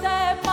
step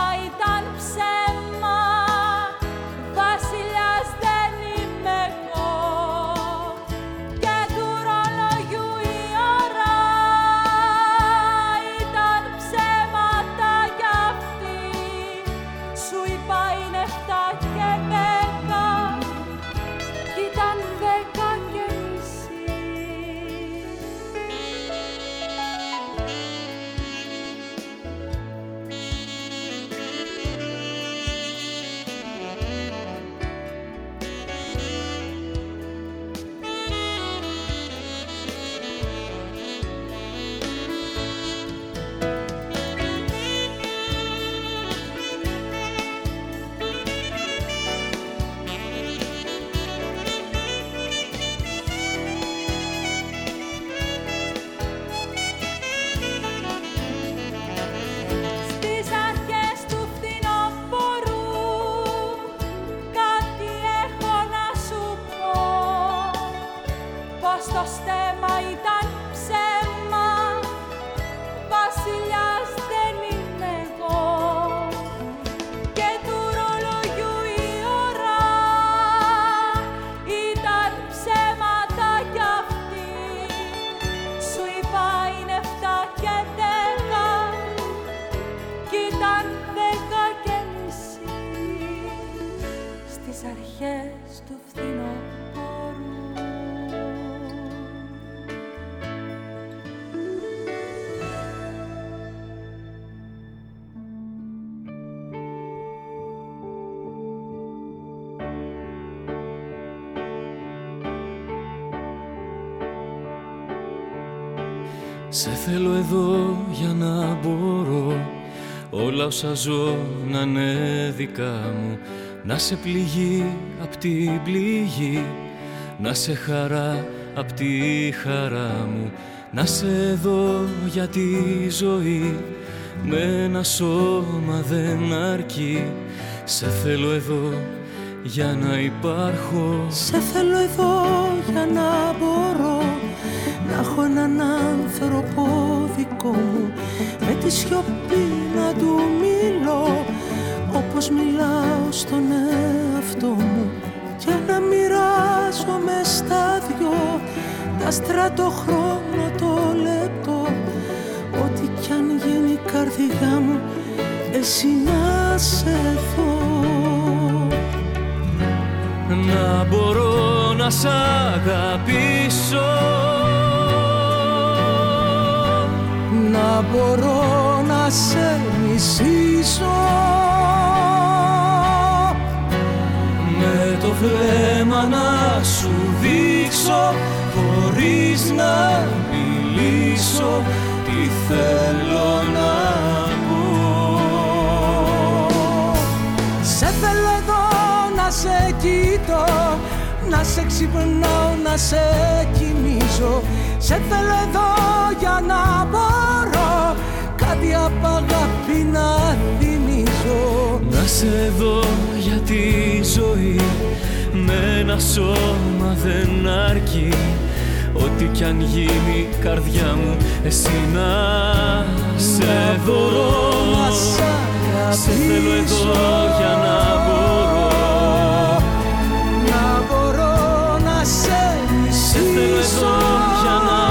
όσα ζω να είναι δικά μου. Να σε πληγεί απ' την πληγή Να σε χαρά απ' τη χαρά μου. Να σε δω για τη ζωή Με ένα σώμα δεν αρκεί. Σε θέλω εδώ για να υπάρχω. Σε θέλω εδώ για να μπορώ Να έχω έναν άνθρωπο δικό μου. Με τη σιωπή να του μιλώ Όπως μιλάω στον εαυτό μου. Και να μοιράζομαι στα δυο Τα στρατοχρόνο το λεπτό. Ό,τι κι αν γίνει η καρδιά μου Εσύ να σε δω. Να μπορώ να σ' αγαπήσω μπορώ να σε μισήσω. Με το βλέμμα να σου δείξω χωρίς να μιλήσω τι θέλω να πω. Σε θέλω εδώ να σε κοιτώ να σε ξυπνάω, να σε κοιμήσω Σε θέλω εδώ για να μπορώ κάτι απ' αγάπη να θυμίζω Να σε δω για τη ζωή με ένα σώμα δεν αρκεί. Ό,τι κι αν γίνει καρδιά μου εσύ να σε δω. Σε θέλω εδώ για να μπορώ. Να μπορώ να σε Σε θέλω εδώ μισήσω για να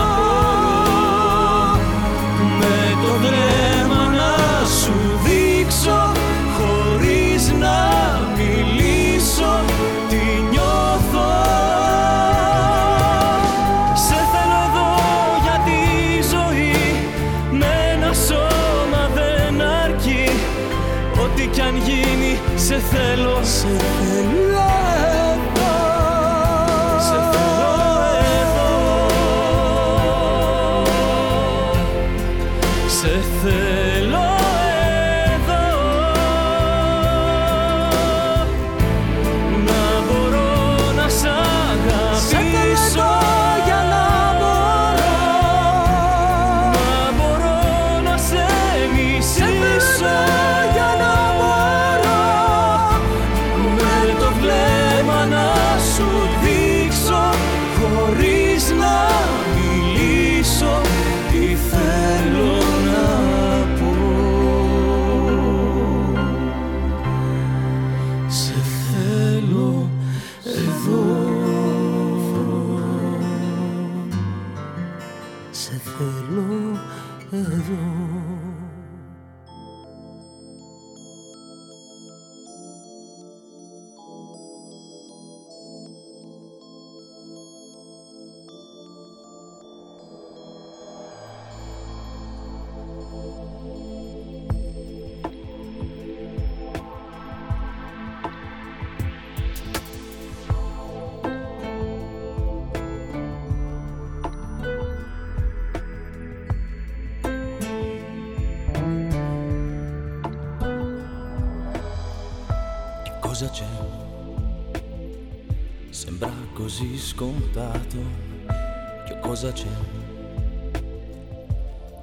cosa c'è?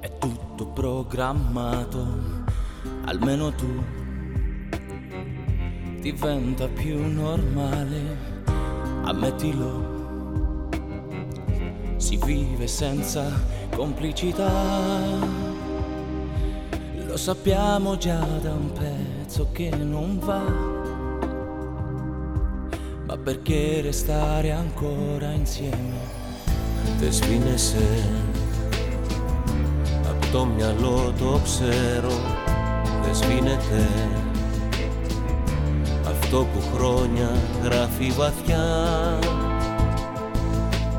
È tutto programmato, almeno tu. Diventa più normale, ammettilo. Si vive senza complicità. Lo sappiamo già da un pezzo che non va. Ma perché restare ancora insieme? Δεν σβήνεσαι Απ' το μυαλό το ξέρω Δεν σβήνεται. Αυτό που χρόνια γράφει βαθιά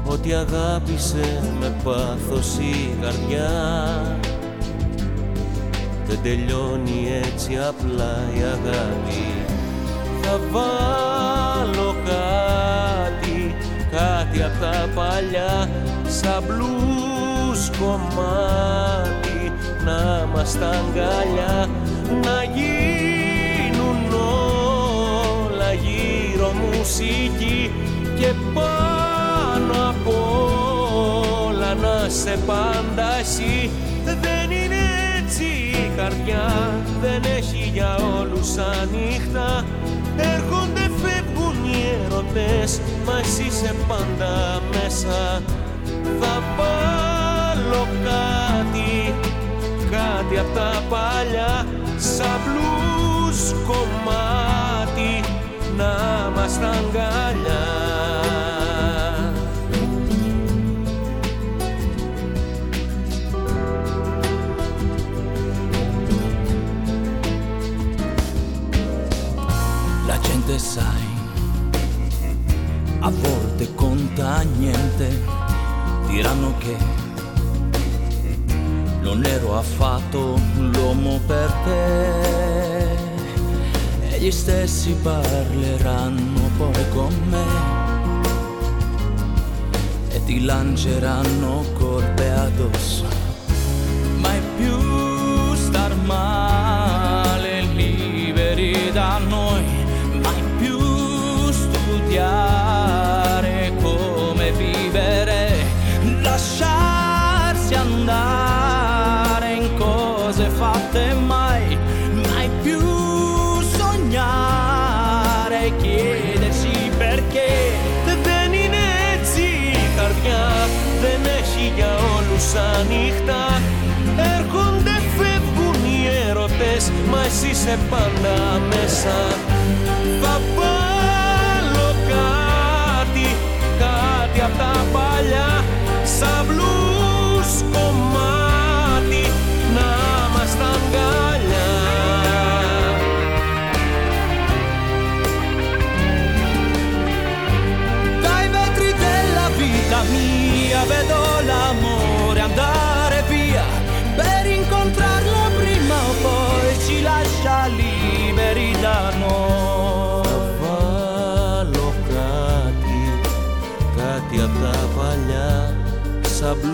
Ότι αγάπησε με πάθος η καρδιά. Δεν τελειώνει έτσι απλά η αγάπη. Θα βάλω κάτι, κάτι απ' τα παλιά Σαν μπλουζ κομμάτι να μας τα αγκαλιά να γίνουν όλα γύρω μουσική και πάνω απ' όλα να σε πάντα εσύ. Δεν είναι έτσι η καρδιά δεν έχει για όλους ανοιχτά. έρχονται φεύγουν οι ερωτές μα εσύ είσαι πάντα μέσα θα βάλω κάτι κάτι απ' τα παλιά σαν blues κομμάτι να μας τα αγκαλιά La gente sai, conta niente, diranno che non ero affatto l'uomo per te. E gli stessi parleranno poi con me e ti lanceranno colpe addosso. Εσύ είσαι πάντα μέσα. Θα βάλω σαν μπλούς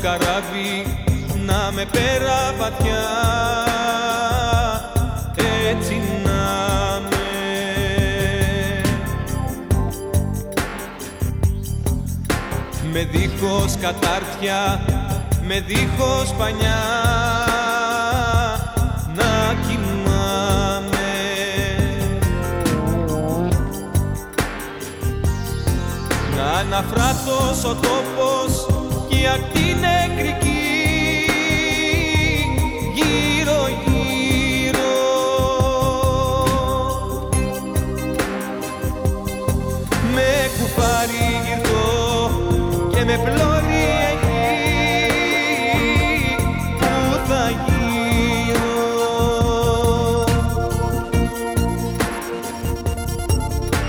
Καράβι να με πέρα βαθιά. Έτσι να με με δίχως κατάρτια με δίχως πανιά να κοιμάμαι. Να αναφράτως ο τόπος πλώρη εκεί που θα γύρω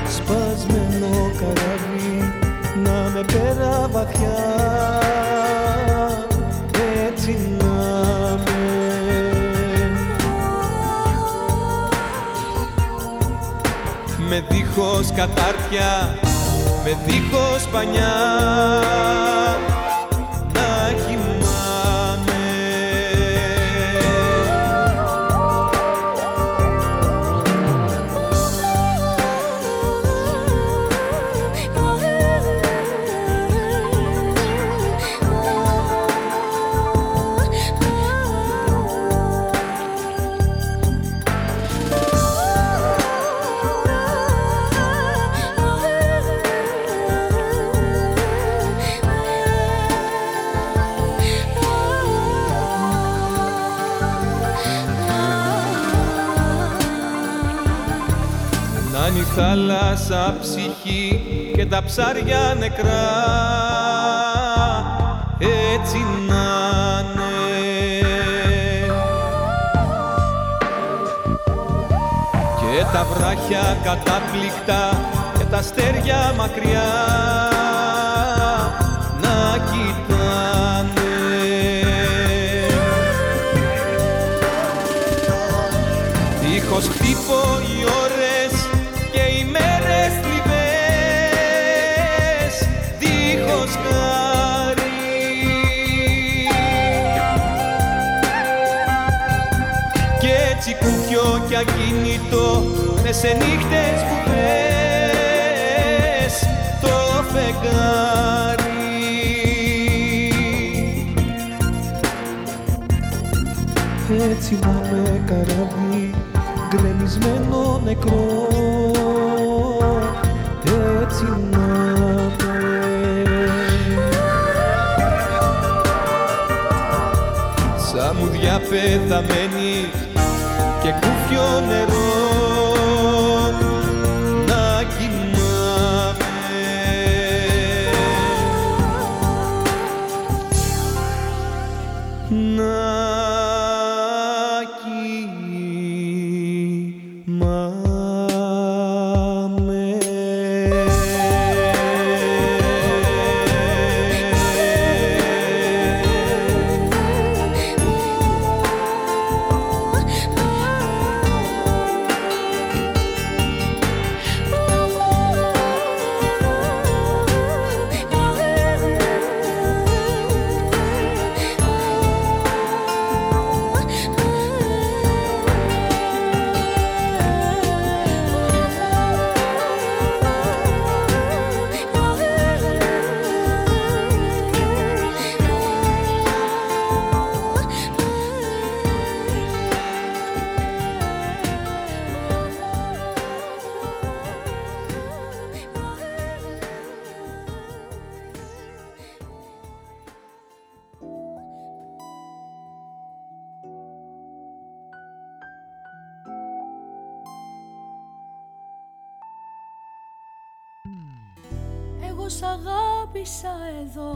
σπασμένο καράβι να με πέρα βαθιά. Δίχως κατάρτια, με δίχως πανιά τα ψάρια νεκρά. Έτσι να Και τα βράχια κατάπληκτα και τα αστέρια μακριά με σε νύχτες που θες το φεγγάρι. Έτσι να με καράβι γκρεμισμένο νεκρό. Έτσι να με Σαν μουδιά πεθαμένη και κούφιο νερό αγάπησα εδώ.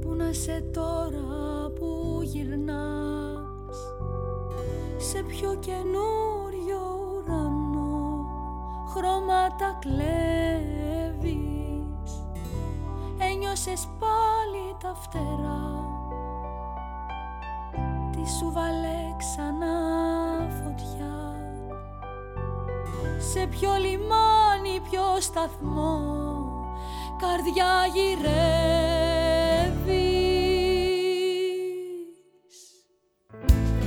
Πού να σε τώρα που γυρνάς; Σε πιο καινούριο ουρανό Χρώματα κλέβεις; Ένιωσες πάλι τα φτερά. Τι σου βάλε ξανά φωτιά; Σε ποιο λιμάνι, ποιο σταθμό Καρδιά γυρεύεις.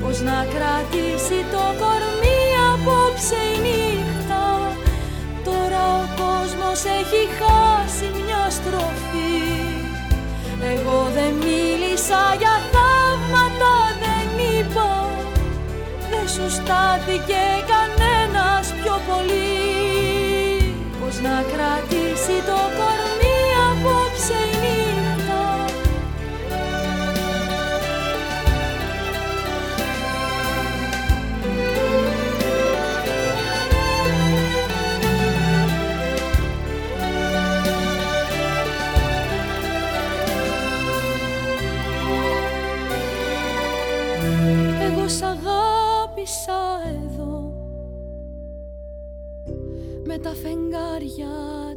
Πώς να κρατήσει το κορμί απόψε η νύχτα Τώρα ο κόσμος έχει χάσει μια στροφή. Εγώ δεν μίλησα για θαύματα, δεν είπα δεν σου στάθηκε κανένας πιο πολύ Πώς να κρατήσει Με τα φεγγάρια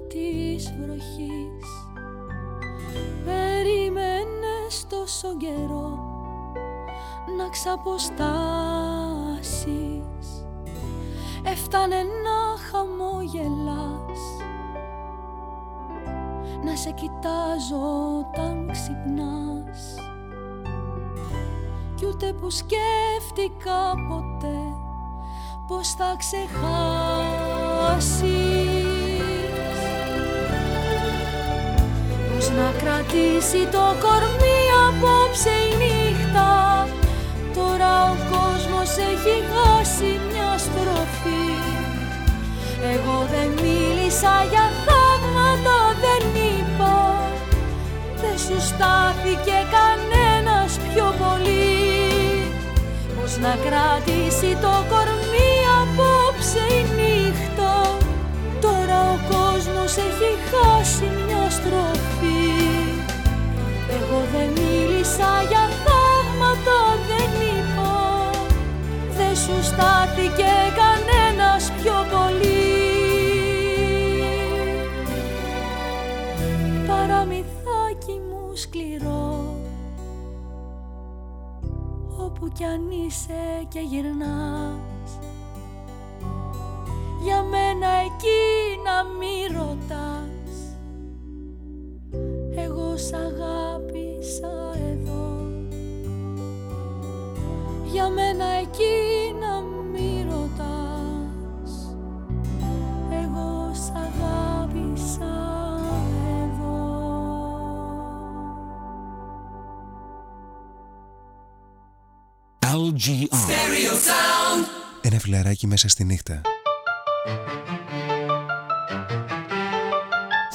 της βροχής. Περίμενες τόσο καιρό Να ξαποστάσεις. Έφτανε να χαμογελάς. Να σε κοιτάζω όταν ξυπνάς. Κι ούτε που σκέφτηκα ποτέ πως θα ξεχάσεις Πώς να κρατήσει το κορμί απόψε η νύχτα. Τώρα ο κόσμος έχει χάσει μια στροφή. Εγώ δεν μίλησα για θαύματα, δεν είπα. Δεν σου στάθηκε κανένας πιο πολύ. Πώς να κρατήσει το κορμί κόσμος έχει χάσει μια στροφή. Εγώ δεν μίλησα για θαύματα δεν είπα. Δεν σου στάθηκε κανένας πιο πολύ. Παραμυθάκι μου σκληρό Όπου κι αν είσαι και γυρνάς. Για μένα εκεί να μη ρωτάς. Εγώ σ' αγάπησα εδώ. Για μένα εκεί να μη ρωτάς. Εγώ σ' αγάπησα εδώ. LGR Ένα φιλαράκι μέσα στη νύχτα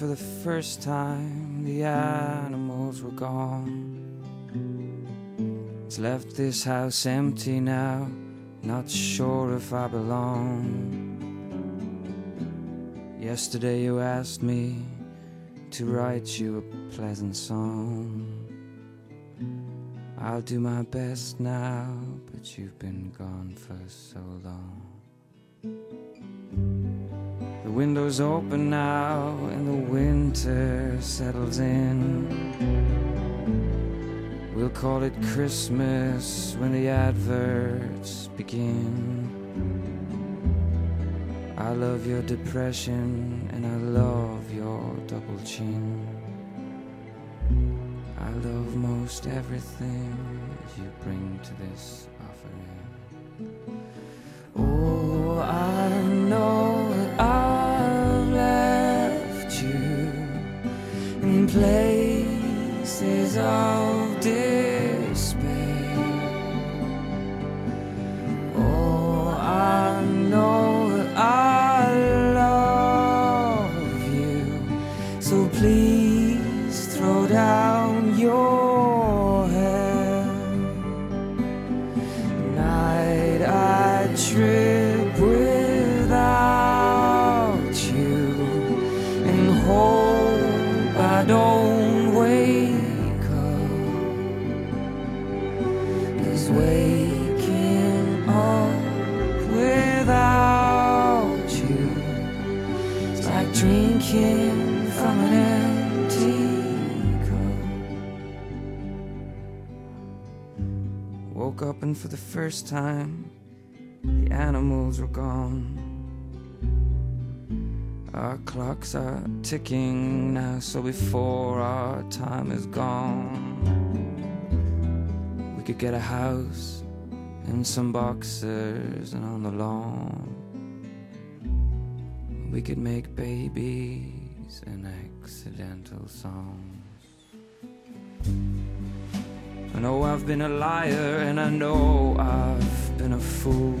For the first time the animals were gone. It's left this house empty now, not sure if I belong. Yesterday you asked me to write you a pleasant song. I'll do my best now, but you've been gone for so long. The windows open now and the winter settles in. We'll call it Christmas when the adverts begin. I love your depression and I love your double chin. I love most everything you bring to this offering. Oh, I know places of despair. Woke up and for the first time the animals were gone. Our clocks are ticking now, so before our time is gone, we could get a house and some boxers and on the lawn. We could make babies and accidental songs. I know I've been a liar and I know I've been a fool.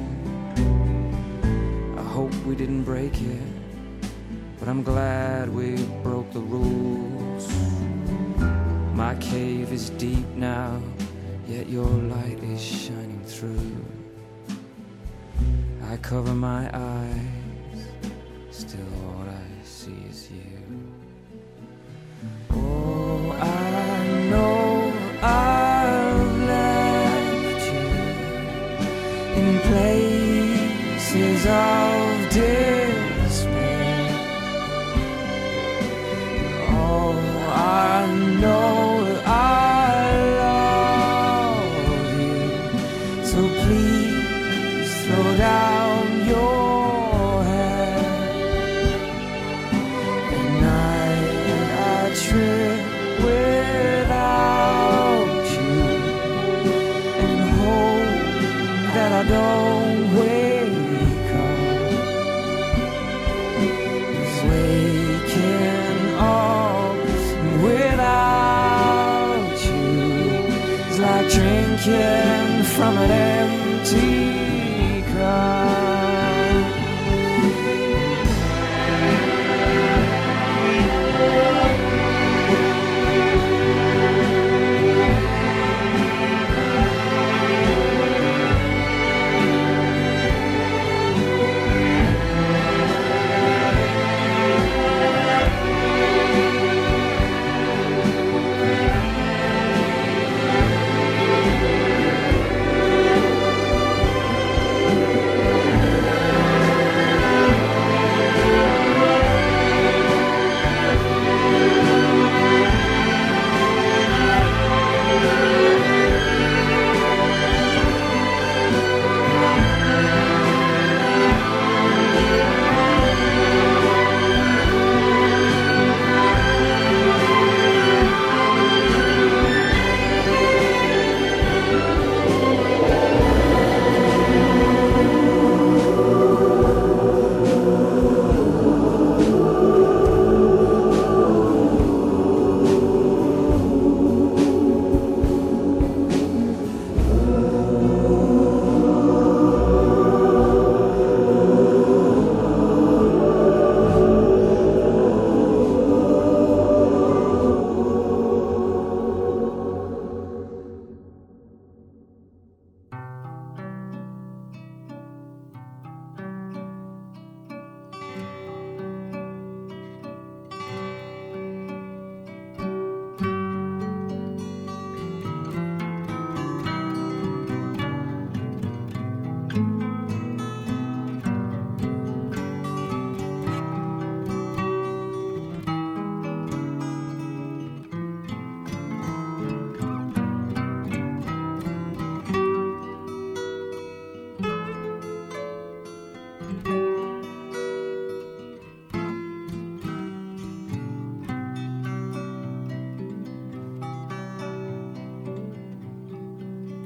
I hope we didn't break it, but I'm glad we broke the rules. My cave is deep now, yet your light is shining through. I cover my eyes, still all I see is you. Oh, I know I. places of despair.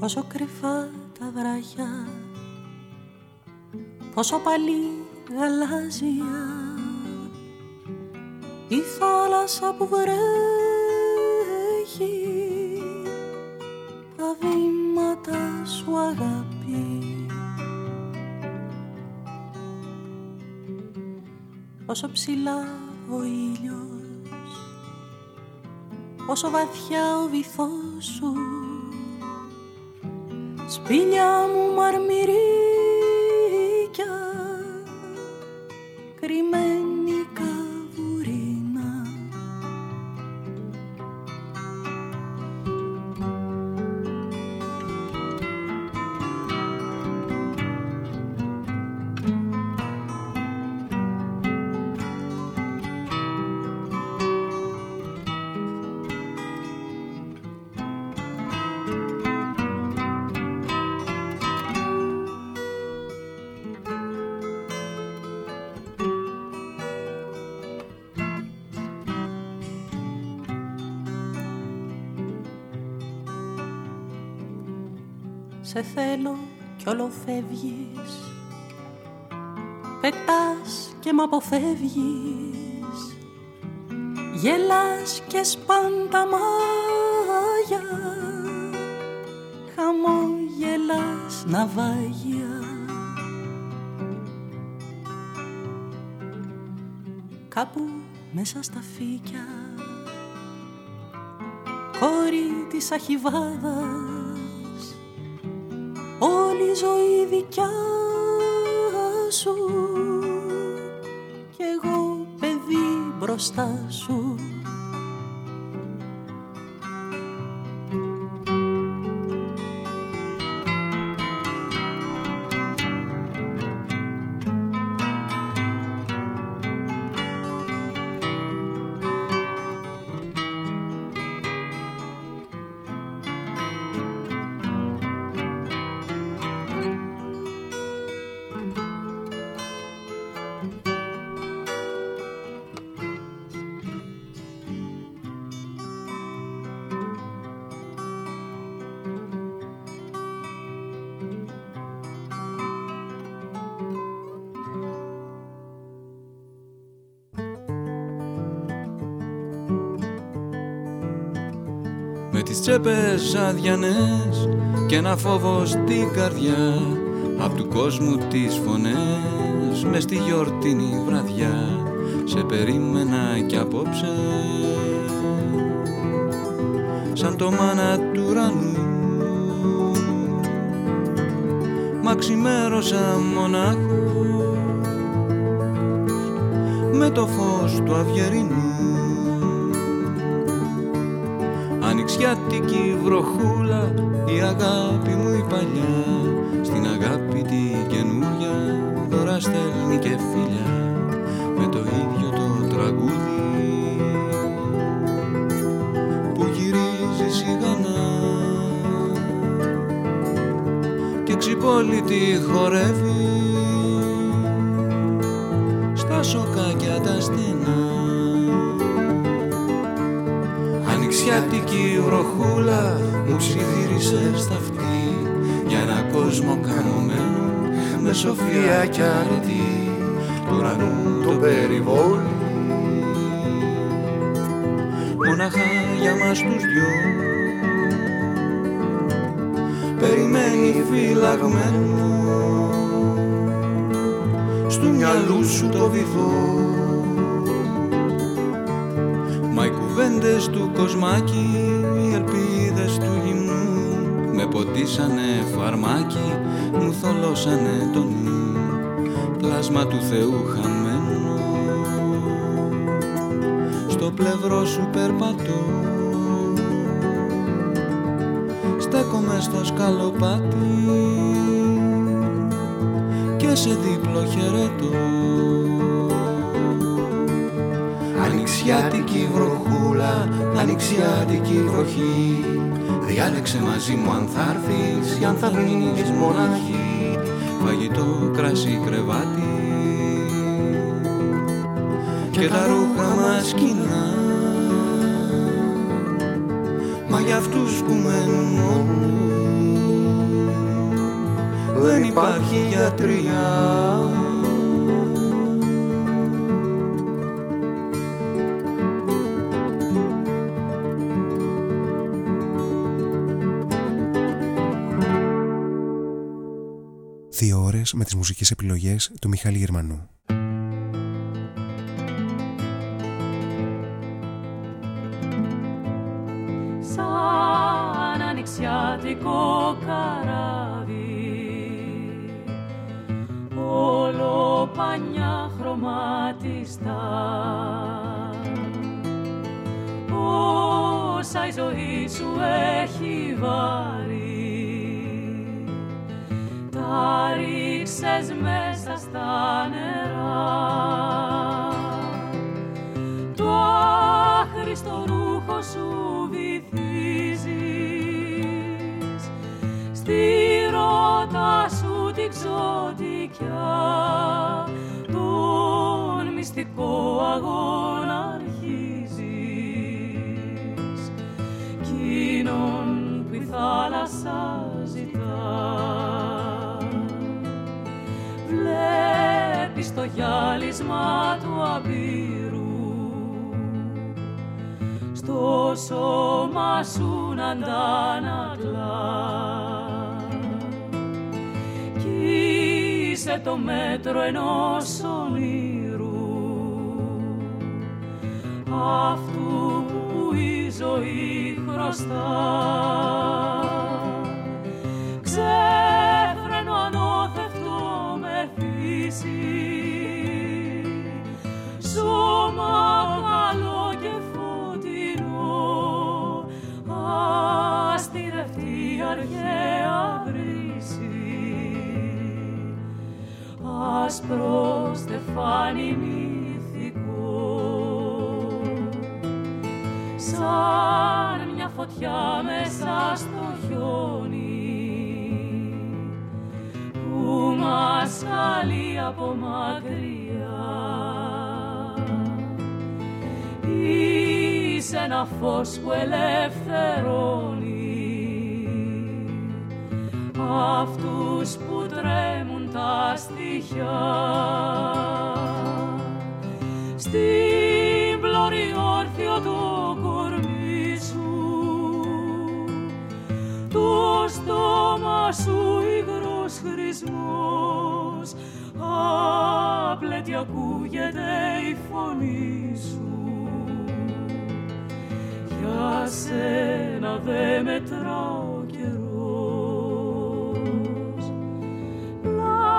Πόσο κρυφά τα βράχια Πόσο παλί γαλάζια. Η θάλασσα που βρέχει Τα βήματα σου αγάπη. Πόσο ψηλά ο ήλιος Πόσο βαθιά ο βυθός σου brilham o. θέλω κι όλο φεύγεις. Πετάς και μ' αποφεύγεις. Γελάς και σπάν τα μάγια. Χαμόγελας ναυάγια. Κάπου μέσα στα φύκια Κόρη της αχιβάδας δικιά σου. Κι εγώ παιδί μπροστά σου τις τσέπες αδιανές και ένα φόβο στην καρδιά απ' του κόσμου τις φωνές. Μες στη γιορτινή βραδιά σε περίμενα κι απόψε. Σαν το μάνα του ουρανού μα ξημέρωσα μονάχος. Με το φως του αυγερινού Ανοιξιάτικη βροχούλα η αγάπη μου η παλιά. Στην αγάπη τη καινούρια τώρα στέλνει και φιλιά. Με το ίδιο το τραγούδι που γυρίζει σιγανά. Και ξυπόλυτη χορεύει ψιθύρισε στα αυτή για ένα κόσμο κανωμένο με σοφία κι αρετή του ουρανού το περιβόλι. Μονάχα για μας τους δυο. Περιμένει φυλαγμένο στου μυαλού σου το βυθό. Μα οι κουβέντες του κοσμάκι, οι ελπίδες του γυμνού με ποτίσανε φαρμάκι, μου θολώσανε το νου. Πλάσμα του Θεού χαμένο. Στο πλευρό σου περπατώ. Στέκομαι στο σκαλοπάτι. Και σε δίπλο χαιρετώ. Ανοιξιάτικη βροχούλα, ανοιξιάτικη βροχή. Διάλεξε μαζί μου αν θα έρθεις ή αν θα μείνεις μοναχή Φαγητό, κρασί, κρεβάτι. Και τα ρούχα μας κοινά. Μα για αυτούς που μένουν μόνοι Δεν υπάρχει γιατριά ώρες με τις μουσικές επιλογές του Μιχάλη Γερμανού. σαν ανοιξιάτικο καράβι όλο πανιά χρωματιστά όσα η ζωή σου έχει βάρη τον μυστικό αγώνα αρχίζεις. Εκείνον που η θάλασσα ζητά. Βλέπεις το γυάλισμα του αμπύρου. Στο σώμα σου να αντανακλά είσαι το μέτρο ενός ονείρου. Αυτού που η ζωή χρωστά. Ξέφρενο ανώθευτο με φύση. Σώμα καλό και φωτεινό. Αστηρευτή αρχαία άσπρος στεφάνι μυθικό. Σαν μια φωτιά μέσα στο χιόνι που μας καλεί από μακριά. Είσαι ένα φως που ελευθερώνει αυτούς που τρέμουν τα στοιχιά στην πλώρη όρθιο το κορμί σου το στόμα σου υγρός χρησμός απλέτη ακούγεται η φωνή σου. Για σένα δε μετράω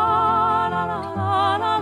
la la la la la.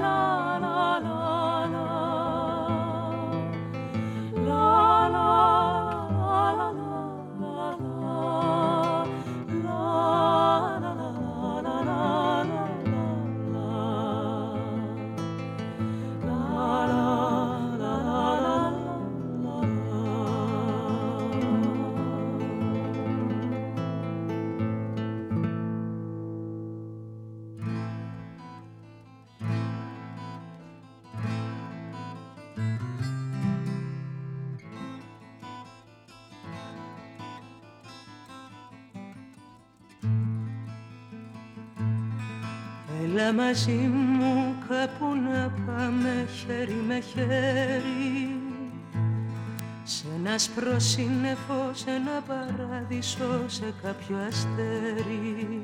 Μαζί μου κάπου να πάμε χέρι με χέρι. Σε ένα σπροσύννεφο, σε ένα παράδεισο, σε κάποιο αστέρι.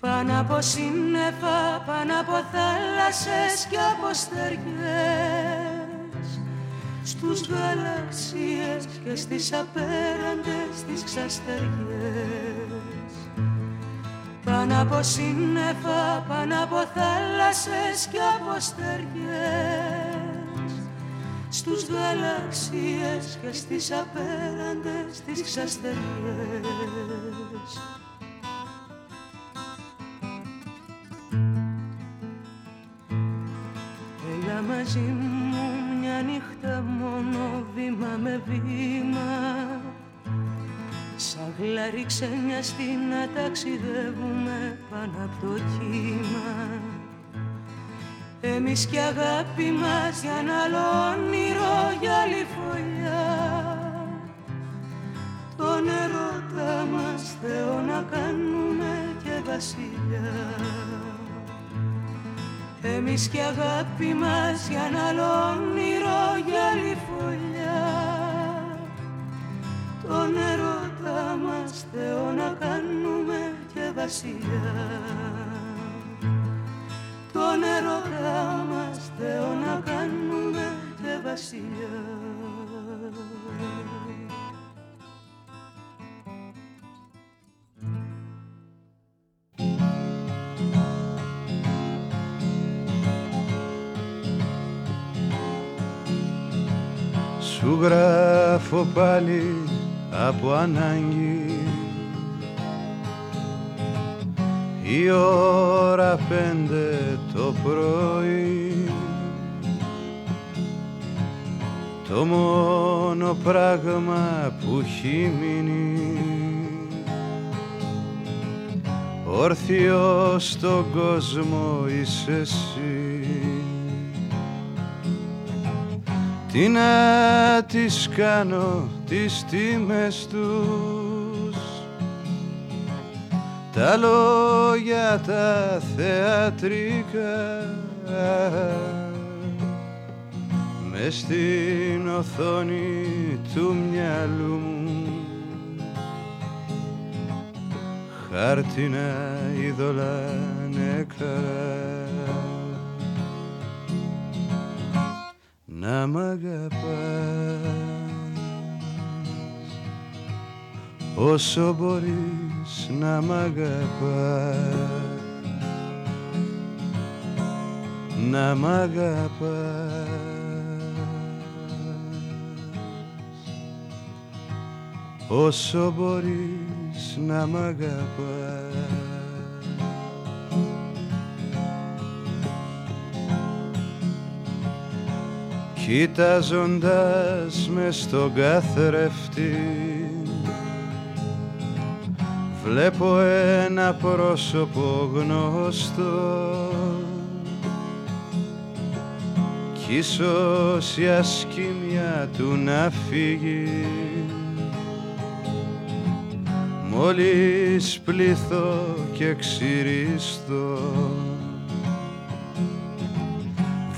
Πάνω από σύννεφα, πάνω από θάλασσες και από στεριές στους γαλαξίες και στις απέραντες τις ξαστεριές πάνω από σύννεφα, πάνω από θάλασσες και από στεριές στους γαλαξίες και στις απέραντες τις ξαστεριές. Έλα μαζί μου μια νύχτα μόνο βήμα με βήμα Σαν γλαρί ξένιαστη να ταξιδεύουμε πάνω από το κύμα. Εμείς και αγάπη μας για ένα άλλο όνειρο για άλλη φωλιά. Τον ερώτα μας Θεό να κάνουμε και βασιλιά. Εμείς και αγάπη μας για ένα άλλο όνειρο για άλλη φωλιά. Τον ερώτα μας Θεό να κάνουμε και βασιλιά. Τον ερώτα μας Θεό να κάνουμε και βασιλιά. Σου γράφω πάλι από ανάγκη. Η ώρα πέντε το πρωί. Το μόνο πράγμα που έχει μείνει. Όρθιο στον κόσμο είσαι εσύ. Τι να τις κάνω τις τιμές τους. Τα λόγια τα θεατρικά με στην οθόνη του μυαλού μου. Χάρτινα είδωλα νεκρά. Να μ' αγαπάς όσο μπορείς να μ' αγαπάς να μ' αγαπάς. Όσο μπορείς να μ' αγαπάς. Κοιτάζοντας μες στον καθρέφτη Βλέπω ένα πρόσωπο γνωστό. Κι ίσως η ασκήμια του να φύγει. Μόλις πληθώ και ξυριστώ.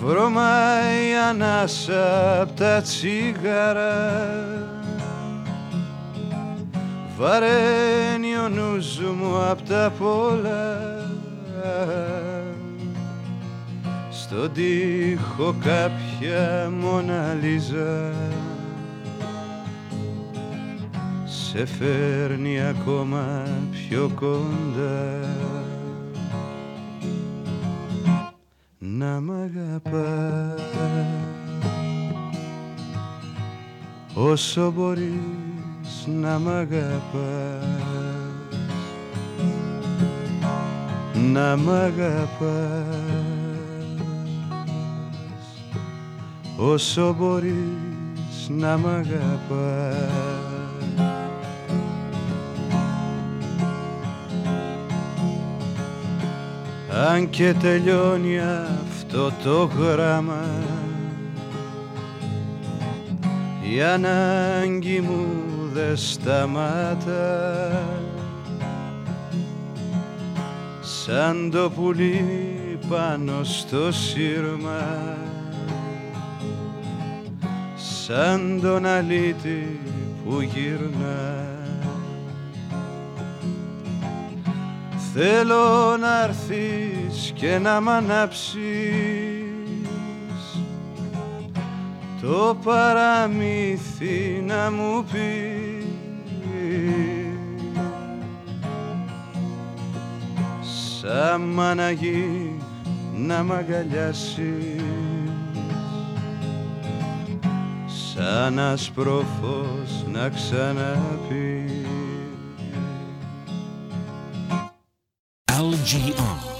Βρωμάει ανάσα απ' τα τσίγαρα βαραίνει ο νους μου απ' τα πολλά. Στον τοίχο κάποια μοναλίζα. Σε φέρνει ακόμα πιο κοντά. Να μ' αγαπάς. Όσο μπορείς να μ' αγαπάς. Να μ' αγαπάς. Όσο μπορείς να μ' αγαπάς. Αν και τελειώνει αυτό το γράμμα η ανάγκη μου δεν σταμάτα. Σαν το πουλί πάνω στο σύρμα. Σαν τον αλήτη που γυρνά. Θέλω να έρθεις και να μ' ανάψεις το παραμύθι να μου πει. Σαν μαναγή να μ' αγκαλιάσεις. Σαν άσπρο φως να ξαναπείς. LGR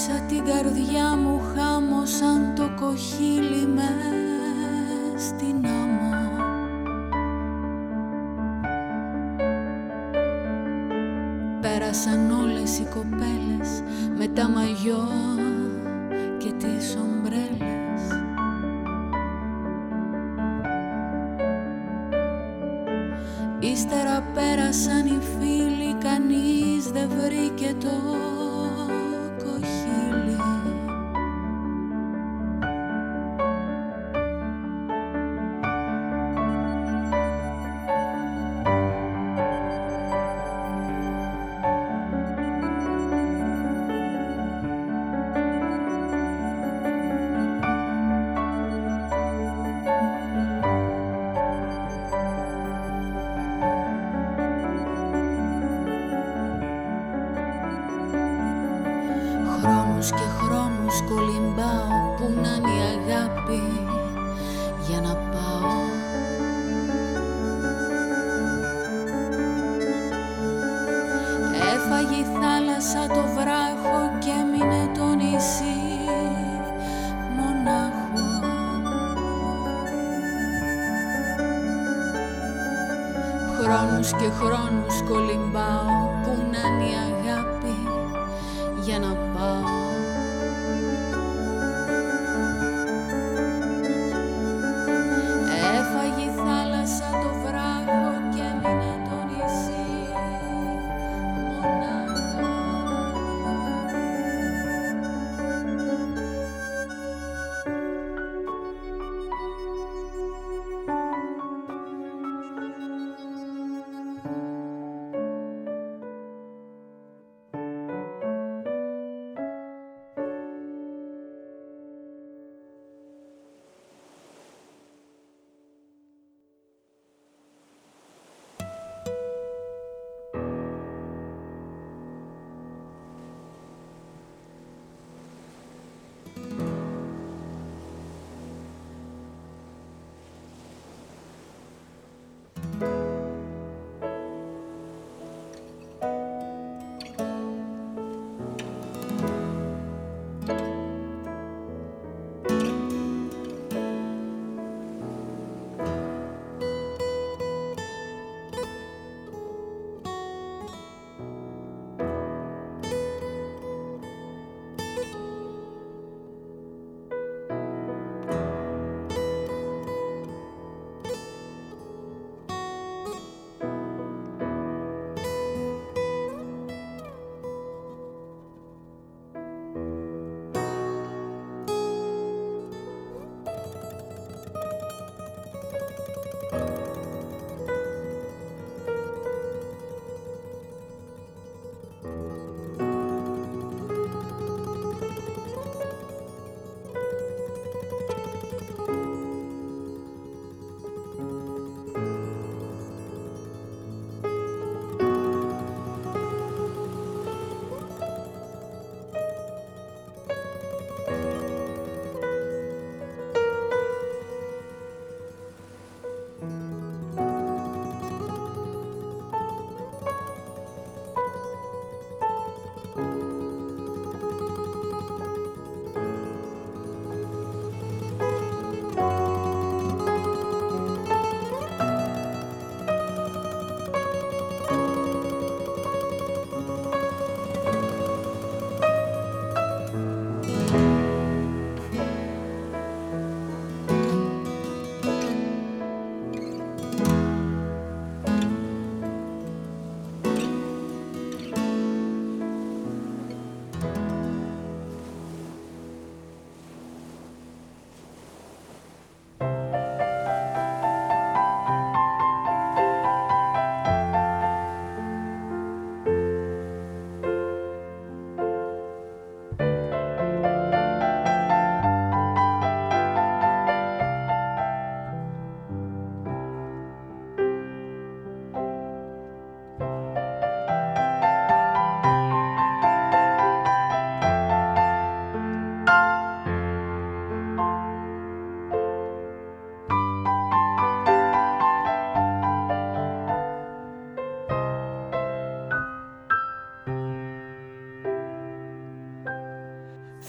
Μέσα την καρδιά μου χάμωσαν το κοχύλι μες στην άμμο. Πέρασαν όλες οι κοπέλες με τα μαγιό και τις ομπρέλες. Ύστερα πέρασαν οι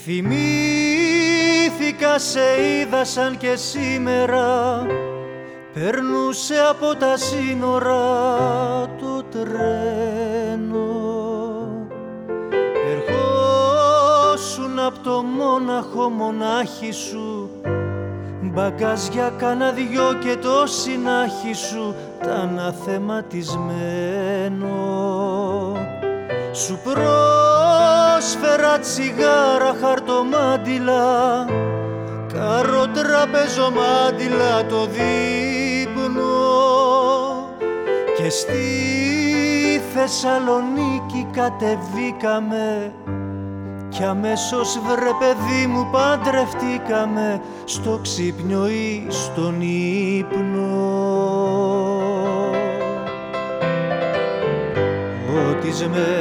Θυμήθηκα σε είδα σαν και σήμερα. Περνούσε από τα σύνορα το τρένο. Ερχόσουν από το μόναχο μονάχη σου. Μπαγκάζια κάνα δυο και το συνάχη σου. Τα αναθεματισμένο. Σου πρόσφερα τσιγάρα χαρτομάντιλα. Κάρο τραπεζομάντιλα το δείπνο. Και στη Θεσσαλονίκη κατεβήκαμε. Κι αμέσως βρε παιδί μου παντρευτήκαμε στο ξύπνιο ή στον ύπνο. Ποτισμένα τα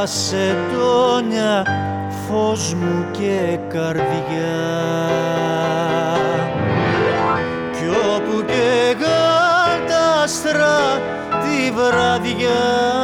τα σετόνια φως μου και καρδιά. Κι όπου και τα άστρα τη βραδιά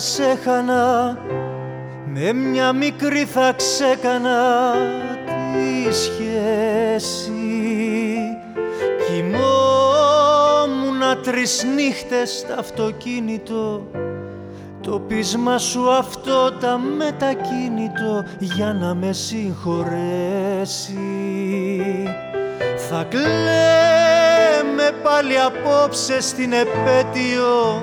θα σε χανα με μια μικρή θα ξέκανα τη σχέση. Κοιμόμουνα τρεις νύχτες στο αυτοκίνητο το πείσμα σου αυτό τα μετακίνητο για να με συγχωρέσει. Θα κλαίμε πάλι απόψε στην επέτειο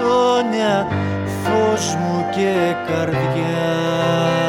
φως μου και καρδιά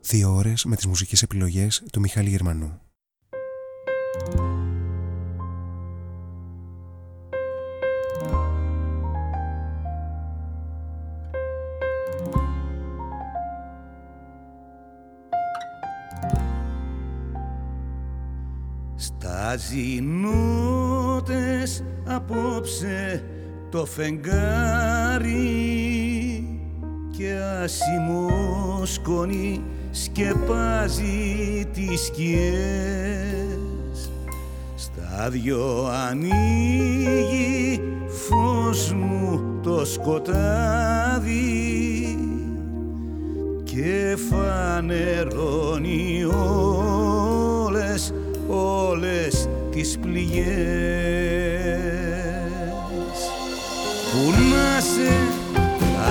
Δύο ώρες με τις μουσικές επιλογές του Μιχάλη Γερμανού. Στα απόψε το φεγγάρι και άσημο σκόνη σκεπάζει τις σκιές. Στα δυο ανοίγει φως μου το σκοτάδι και φανερώνει όλες, όλες τις πληγές. Πού να σε,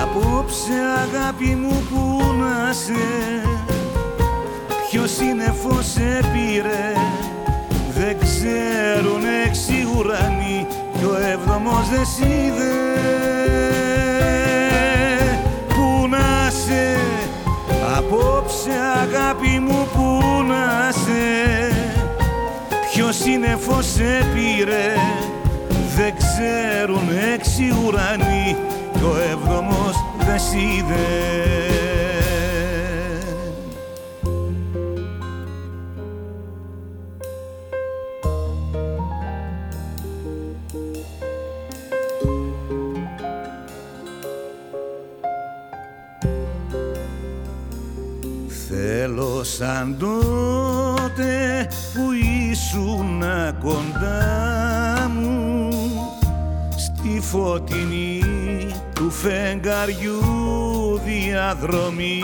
απόψε αγάπη μου που να σε. Ποιος είναι φως σε πήρε Δεν ξέρουν έξι ουρανοί Κι ο έβδομος δεν σίδε Πού να σε, απόψε αγάπη μου που να σε Ποιος είναι φως σε πήρε δεν ξέρουν έξι ουρανοί κι ο έβδομος δεν σίδε. Θέλω σαν τότε κοντά μου στη φωτεινή του φεγγαριού διαδρομή.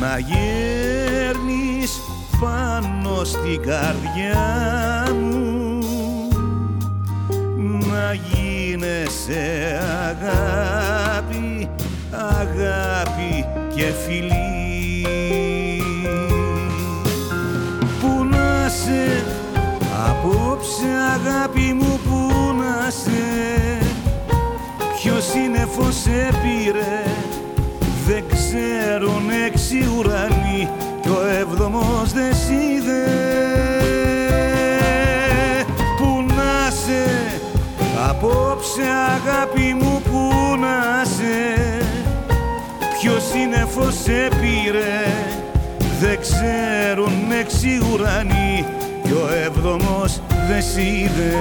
Να γέρνεις πάνω στην καρδιά μου να γίνεσαι αγάπη, αγάπη και φιλή απόψε αγάπη μου που να σε. Ποιος είναι φως σε πήρε, δεν ξέρουν έξι ουρανοί κι ο έβδομος δεν σίδε. Πού να σε, απόψε αγάπη μου που να σε. Ποιος είναι φως σε πήρε, δεν ξέρουν έξι ουρανοί κι ο έβδομος δεν σίδε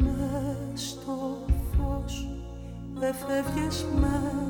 Μες στο φως, εφεύγες μες. στο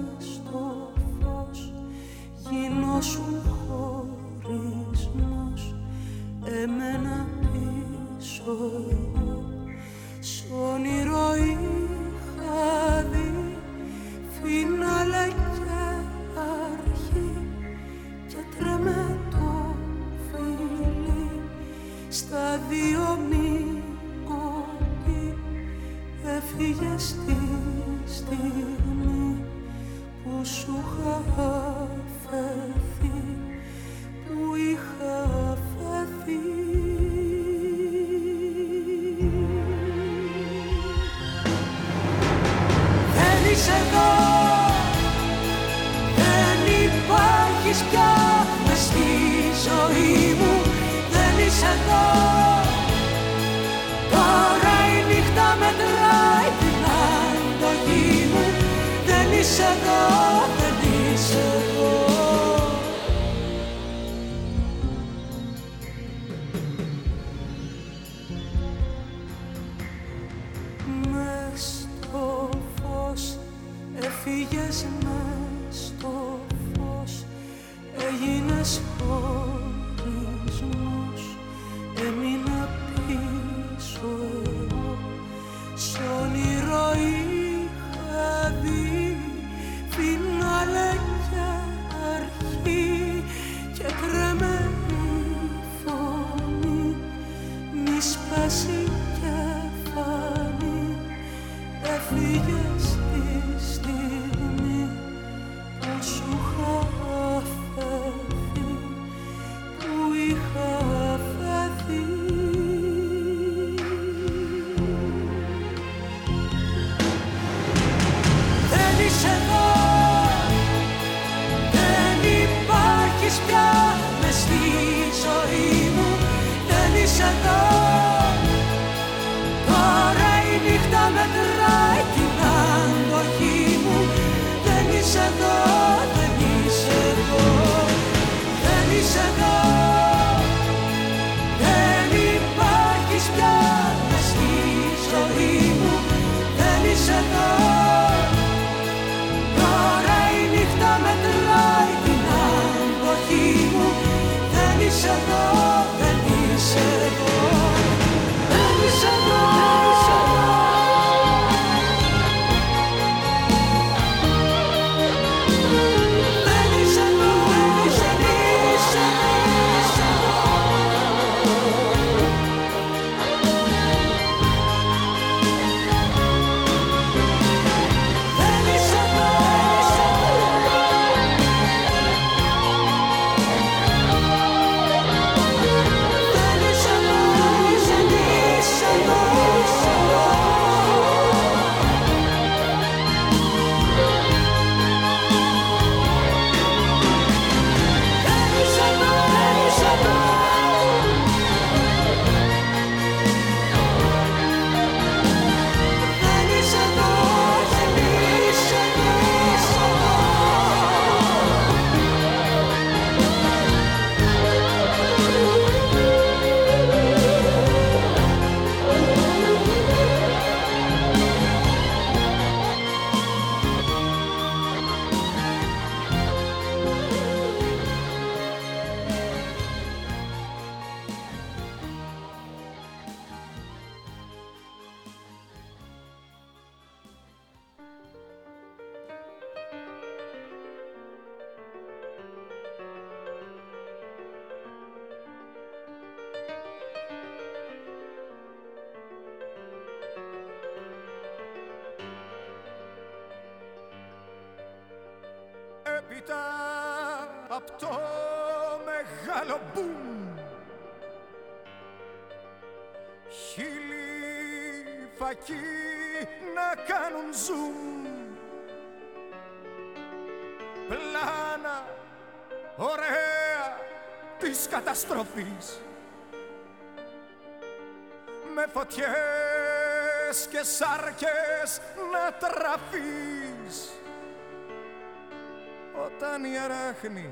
αράχνη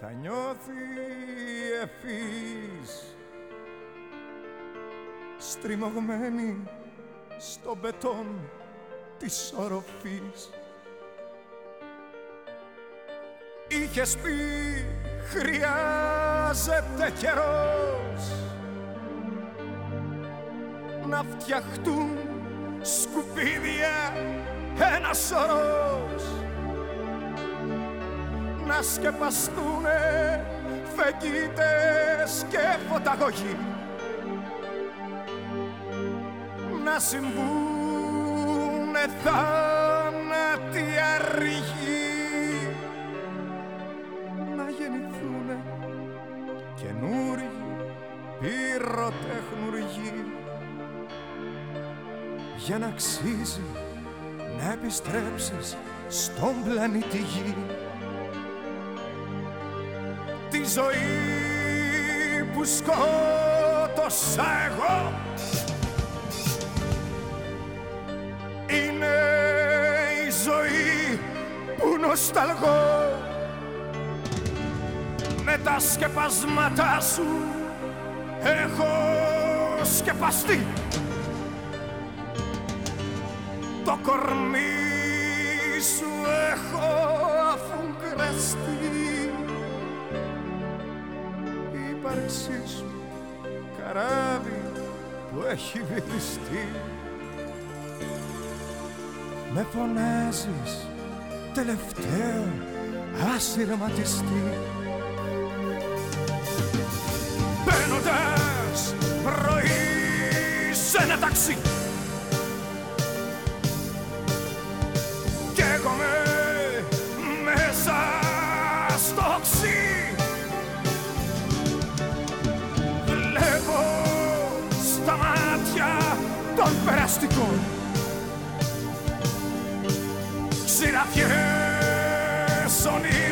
θα νιώθει ευφύς στριμωγμένη στο μπετόν της οροφής. Είχες πει χρειάζεται καιρός. Να φτιαχτούν σκουπίδια ένα σωρός να σκεπαστούνε φεγγίτες και φωταγωγοί. Να συμβούνε θάνατοι αργοί. Πυροτεχνουργή για να αξίζει να επιστρέψεις στον πλανήτη Γη τη ζωή που σκότωσα εγώ. Είναι η ζωή που νοσταλγώ. Με τα σκεπασμάτα σου έχω σκεπαστεί. Το κορμί σου έχω αφουγκραστεί. η ύπαρξή σου καράβι που έχει βυθιστεί. Με φωνάζεις τελευταίο ασυρματιστή Μπαίνοντας πρωί σε ένα ταξί Pentecôte. C'est la fière sonnée.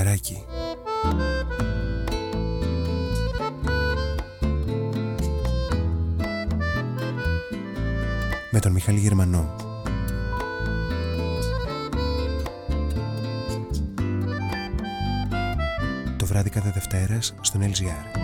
Φιλαράκι Με τον Μιχάλη Γερμανό. Το βράδυ κάθε Δευτέρας στον LGR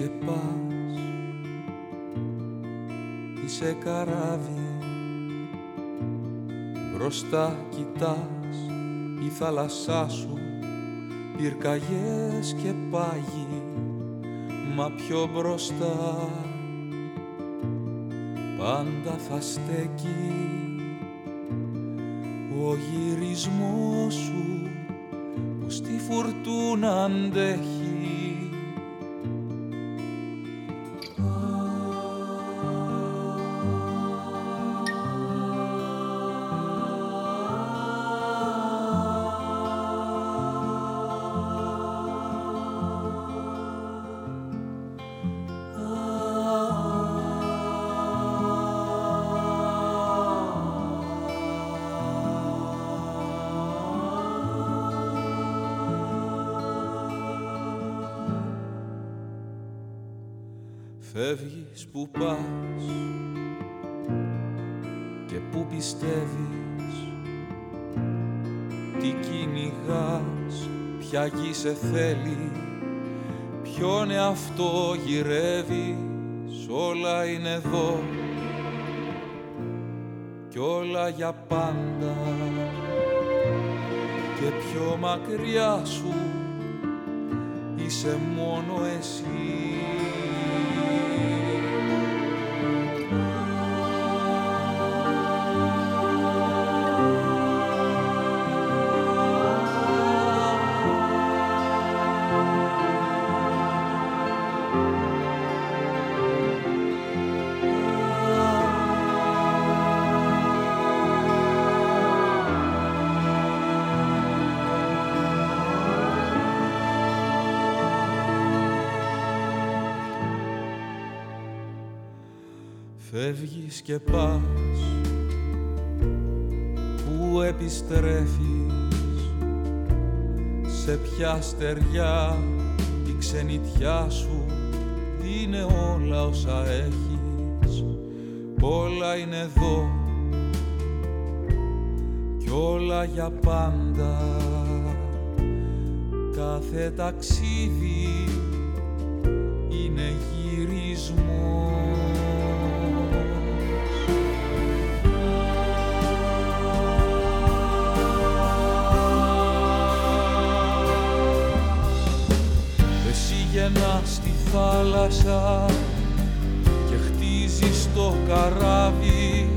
και πας. Είσαι καράβι. Μπροστά κοιτάς η θάλασσά σου Πυρκαγιές και πάγι. Μα πιο μπροστά Πάντα θα στέκει Ο γυρισμός σου Που στη φουρτούνα αντέχει σε θέλει. Ποιον εαυτό γυρεύεις, όλα είναι εδώ. Κι όλα για πάντα. Και πιο μακριά σου είσαι μόνο Φεύγεις και πας. Πού επιστρέφεις. Σε ποια στεριά Η ξενιτιά σου Είναι όλα όσα έχεις. Όλα είναι εδώ. Κι όλα για πάντα. Κάθε ταξίδι θάλασσα και χτίζεις το καράβι.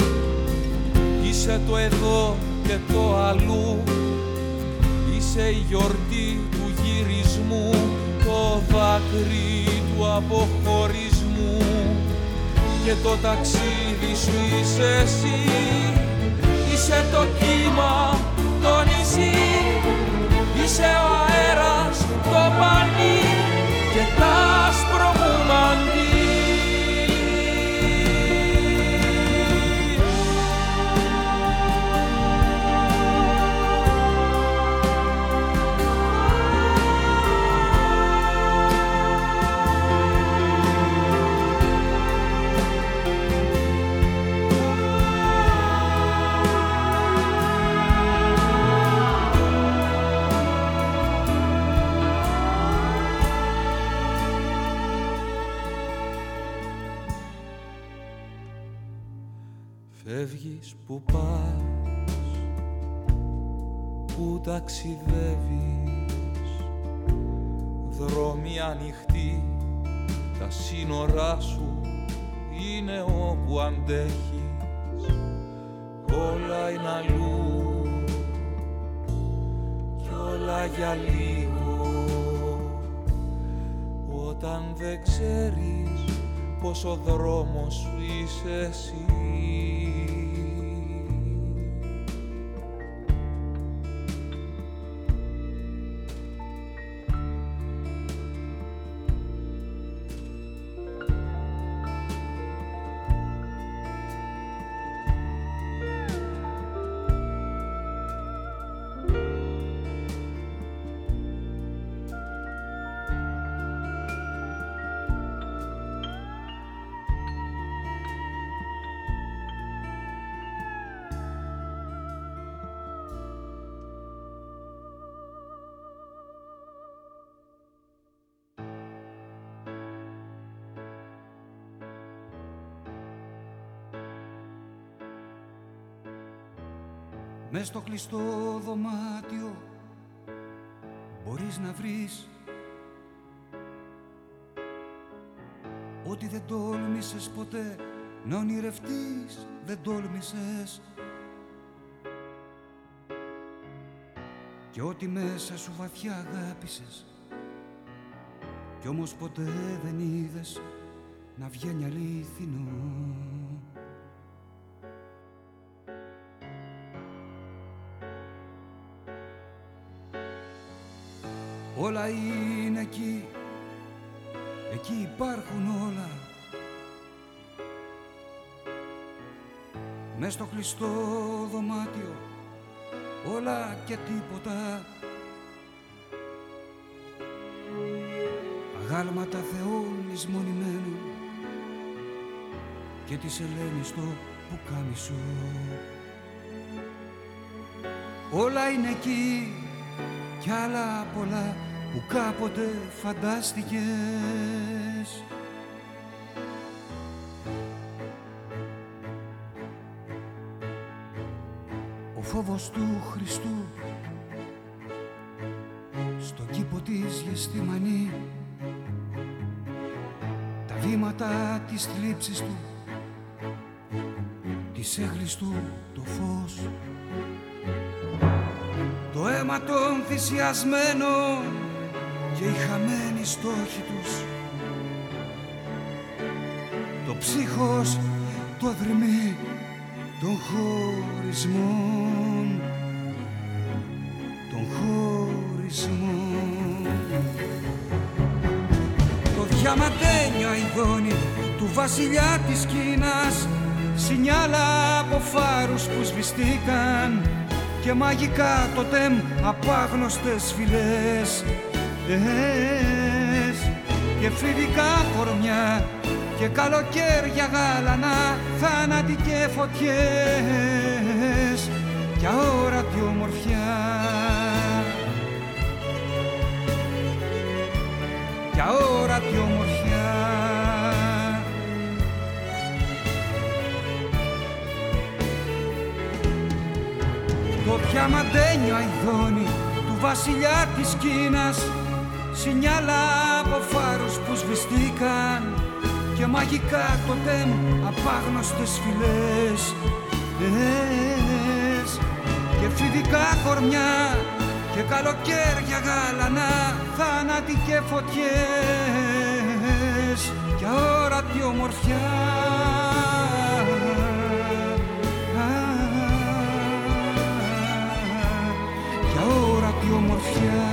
Είσαι το εδώ και το αλλού. Είσαι η γιορτή του γυρισμού το δάκρυ του αποχωρισμού. Και το ταξίδι σου είσαι εσύ. Είσαι το κύμα, το νησί. Είσαι ο αέρας, το πανί. και τα άσπρο ταξιδεύεις. Δρόμοι ανοιχτοί, τα σύνορά σου είναι όπου αντέχεις. Όλα είναι αλλού κι όλα για λίγο. Όταν δεν ξέρεις πως ο δρόμος σου είσαι εσύ Μες στο κλειστό δωμάτιο. Μπορείς να βρεις Ό,τι δεν τόλμησες ποτέ. Να ονειρευτείς δεν τόλμησες. Και ό,τι μέσα σου βαθιά αγάπησες. Κι όμως ποτέ δεν είδες να βγαίνει αλήθινο Όλα είναι εκεί, εκεί υπάρχουν όλα. Μες στο κλειστό δωμάτιο όλα και τίποτα. Αγάλματα θεών λησμονημένων και της Ελένης το πουκάμισο. Όλα είναι εκεί κι άλλα πολλά που κάποτε φαντάστηκες. Ο φόβος του Χριστού στον κήπο της Γεστημανή τα βήματα της θλίψης του της έγλης του το φως το αίμα των θυσιασμένων και οι χαμένοι στόχοι τους. Το ψύχος του αδρυμή των χωρισμών των χωρισμών το διαματένιο αηδόνι του βασιλιά της Κίνας σινιάλα από φάρους που σβηστήκαν και μαγικά τοτέμ απάγνωστες φυλές. Και φρυδικά κορμιά και καλοκαίρια γάλανα θάνατοι και φωτιές. Και αόρατη ομορφιά. Και αόρατη ομορφιά διαμαντένιο αηδόνι του βασιλιά της Κίνας σινιάλα από φάρους που σβηστήκαν και μαγικά τοτέμ απάγνωστες φυλές. Και φιδικά κορμιά και καλοκαίρια γάλανα θάνατοι και φωτιές. Και αόρατη ομορφιά ομορφιά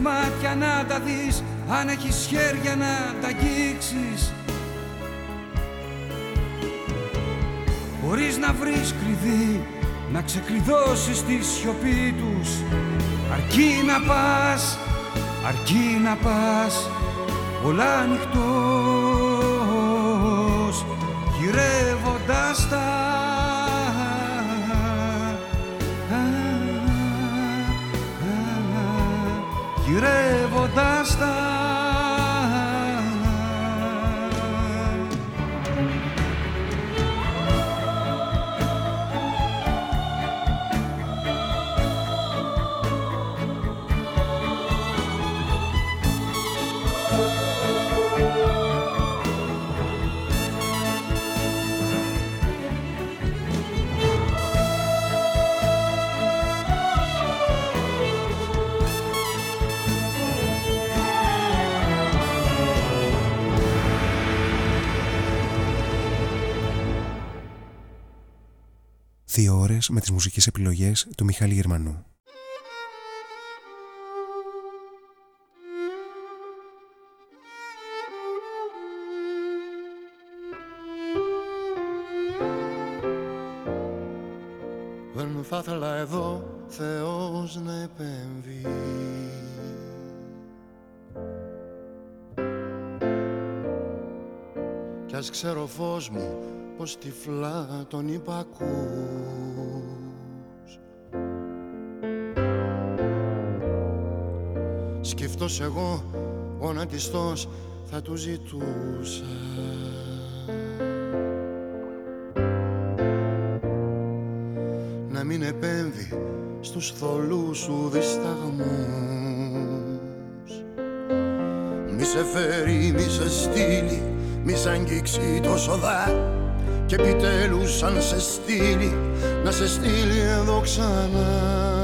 μάτια να τα δεις Αν έχεις χέρια να τα αγγίξεις. Μπορείς να βρεις κλειδί Να ξεκλειδώσεις τη σιωπή τους. Αρκεί να πας Αρκεί να πας Πολλά ανοιχτός Γυρεύοντας τα Δύο ώρες με τις μουσικές επιλογές του Μιχάλη Γερμανού. When θα ήθελα εδώ Θεός να επέμβει Κι ας ξέρω φως μου πως τυφλά τον υπακούς Σκεφτός εγώ γονατιστός θα του ζητούσα. Να μην επέμβει στους θολούς σου δισταγμούς. Μη σε φέρει, μη σε στείλει, μη σ' αγγίξει το σοδά και επιτέλους αν σε στείλει να σε στείλει εδώ ξανά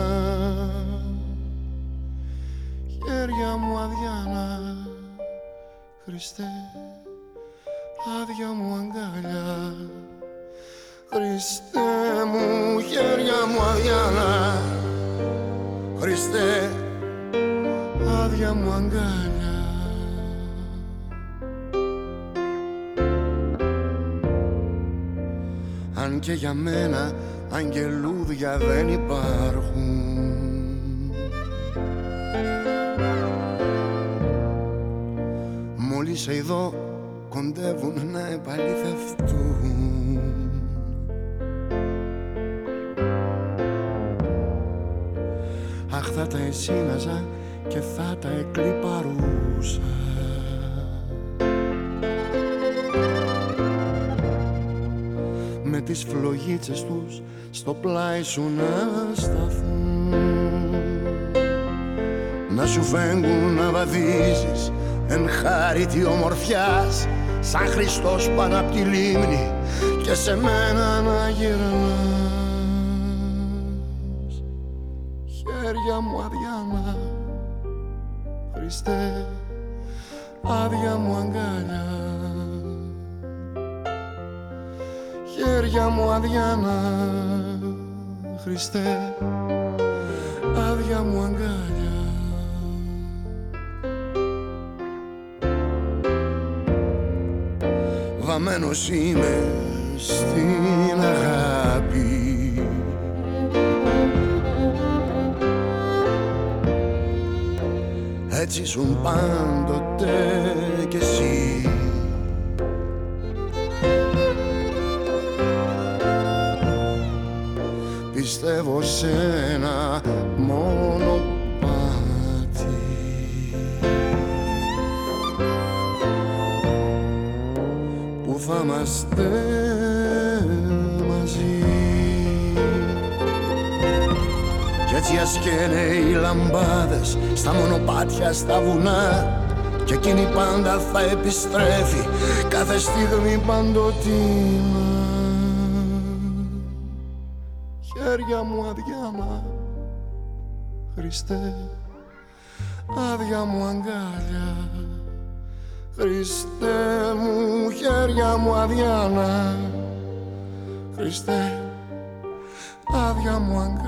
για μένα αγγελούδια δεν υπάρχουν. Μόλις σε ειδώ κοντεύουν να επαληθευτούν. Αχ θα τα εσύναζα και θα τα εκλυπαρούσα τις φλογίτσες τους στο πλάι σου να σταθούν. Να σου φέγγουν να βαδίζεις εν χάρητη ομορφιάς σαν Χριστός πάνω απ' τη λίμνη και σε μένα να γυρνάς. Χέρια μου αδιάνα Χριστέ άδεια μου αγκάλια χέρια μου αδιάνα Χριστέ. Άδεια μου αγκάλια. Βαμμένος είμαι στην αγάπη. Έτσι ήσουν πάντοτε κι εσύ πιστεύω σε ένα μόνο πάτη που θα είμαστε μαζί. Κι έτσι ας καίνε οι λαμπάδες στα μονοπάτια στα βουνά. Και εκείνη πάντα θα επιστρέφει κάθε στιγμή παντοτινά Χριστέ. Άδεια μου αγκάλια. Χριστέ μου χέρια μου αδιάνα. Χριστέ άδεια μου αγκάλια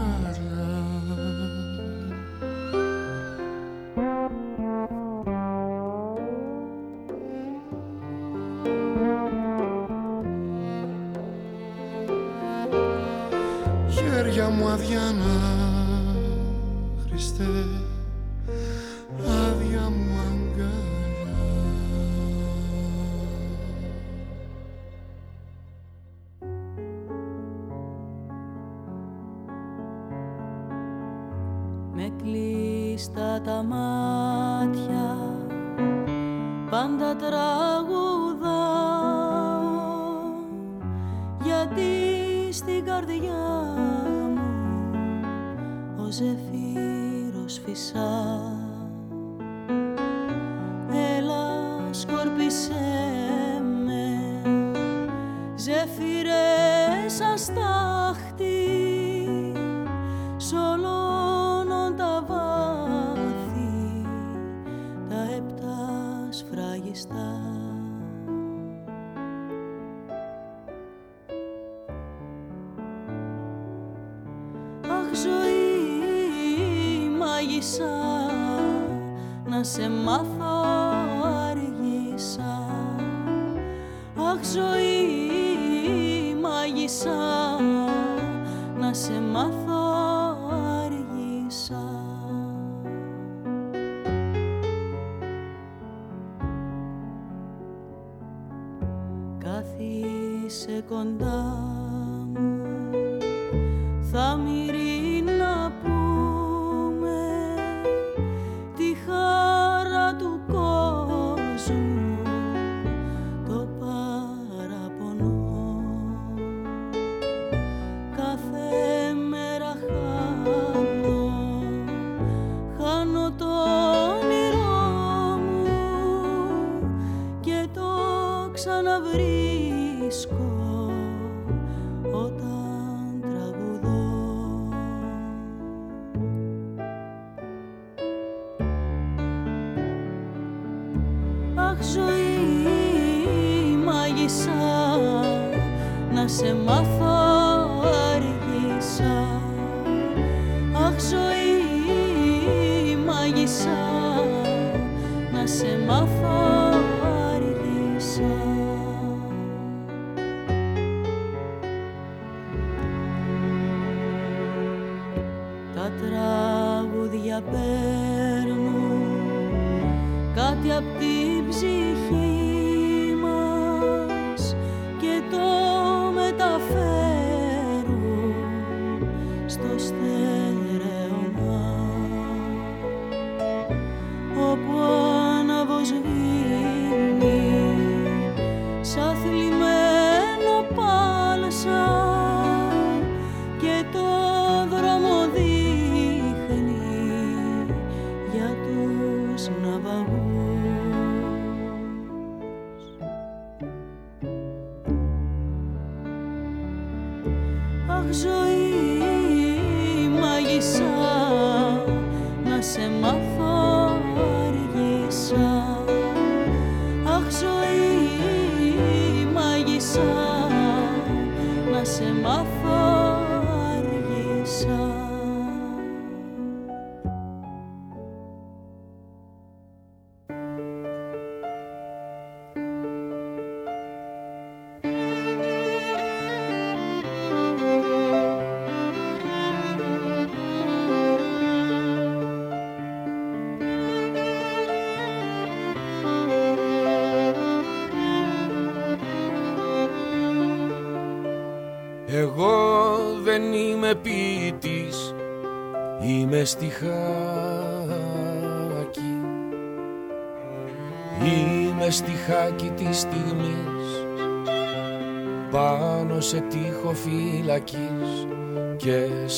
ξαναβρίσκω.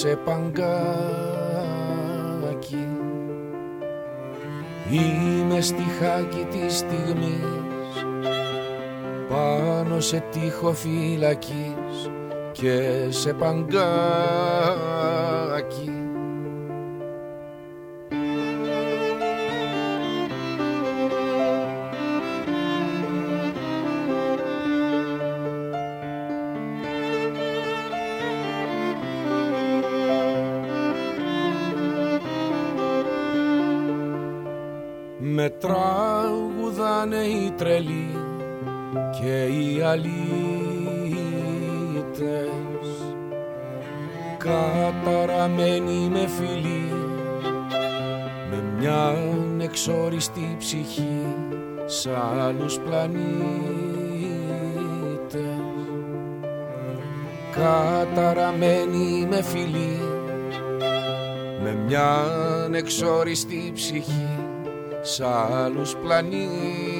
σε παγκάκι. Είμαι στη χάκη της στιγμής πάνω σε τείχο φυλακής και σε παγκάκι. Καταραμένη καταραμένοι με φιλί με μια εξόριστη ψυχή σ' άλλους πλανήτες. Καταραμένοι με φίλη, με μια εξόριστη ψυχή σ' άλλους πλανήτες.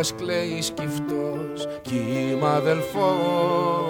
Ο Ιούδας κλαίει σκυφτός κι είμαι αδελφός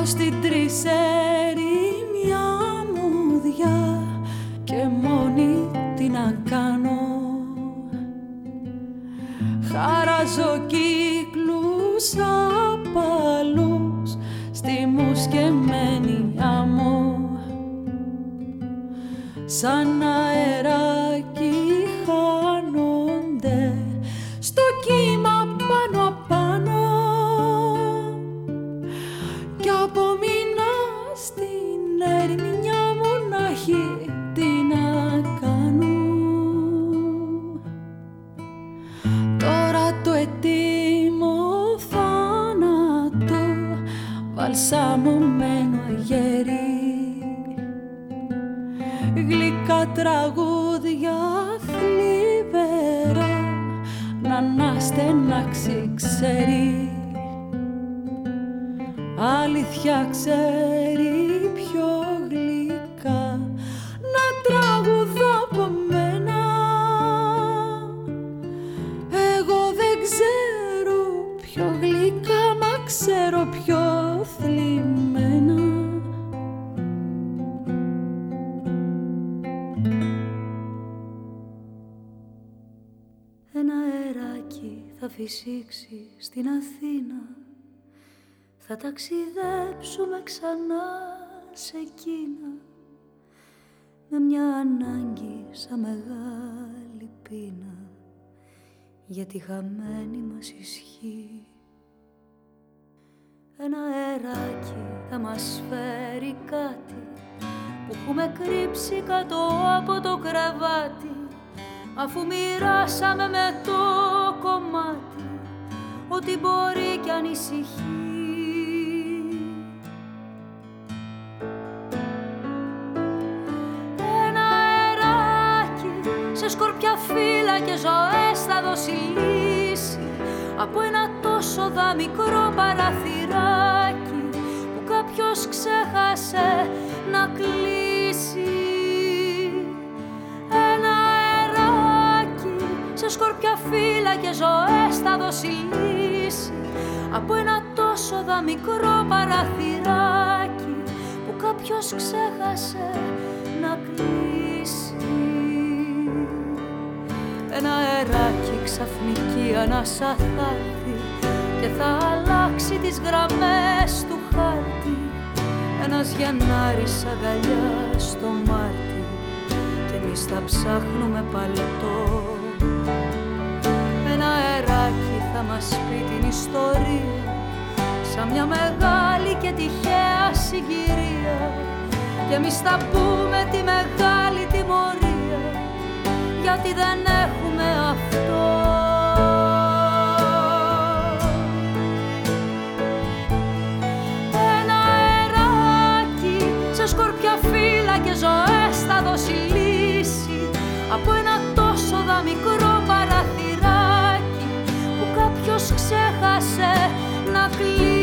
Ας την τρισερή μια μουδιά και μόνη τι να κάνω. Χαράζω κύκλους απαλούς στη μουσκεμένη άμμο. Σαν αερά σαμωμένο αγέρι. Γλυκά τραγούδια θλιβερά να αναστενάξει ξέρει αλήθεια ξέρει στην Αθήνα. Θα ταξιδέψουμε ξανά σε Κίνα. Με μια ανάγκη σαν μεγάλη πείνα. Για τη χαμένη μας ισχύ. Ένα αεράκι θα μας φέρει κάτι που έχουμε κρύψει κάτω από το κρεβάτι αφού μοιράσαμε με το κομμάτι ότι μπορεί κι ανησυχεί. Ένα αεράκι σε σκορπιά φύλλα και ζωές θα δώσει λύση από ένα τόσο δα μικρό παραθυράκι που κάποιος ξέχασε να κλείσει σε σκορπιά φύλλα και ζωές θα δώσεις. Λύση από ένα τόσο δα μικρό παραθυράκι που κάποιος ξέχασε να κλείσει. Ένα αεράκι ξαφνική ανάσα θα έρθει και θα αλλάξει τις γραμμές του χάρτη. Ένας Γενάρης αγκαλιάς στο Μάρτι και εμείς θα ψάχνουμε παλαιτό ένα αεράκι θα μας πει την ιστορία. Σαν μια μεγάλη και τυχαία συγκυρία. Και εμείς θα πούμε τη μεγάλη τιμωρία. Γιατί δεν έχουμε αυτό. Ένα αεράκι σε σκορπιά φύλλα και ζωές θα δώσει λύση. Από ένα τόσο δαμικρό ξέχασε να κλείσει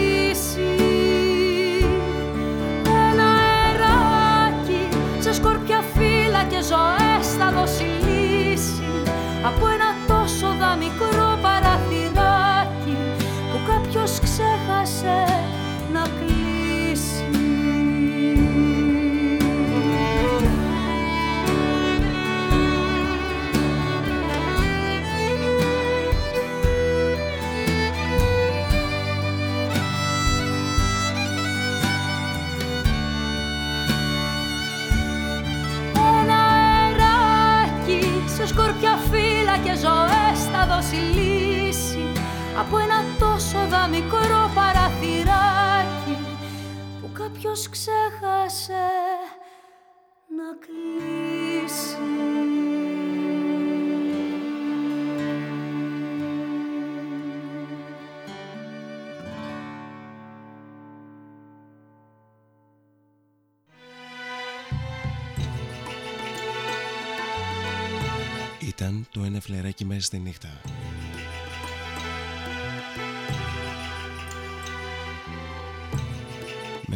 από ένα τόσο δαμικρό παραθυράκι που κάποιος ξέχασε να κλείσει. Ήταν το ένα φλεράκι μέσα στη νύχτα.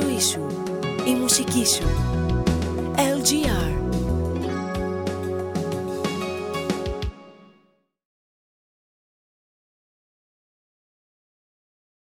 Κόσμος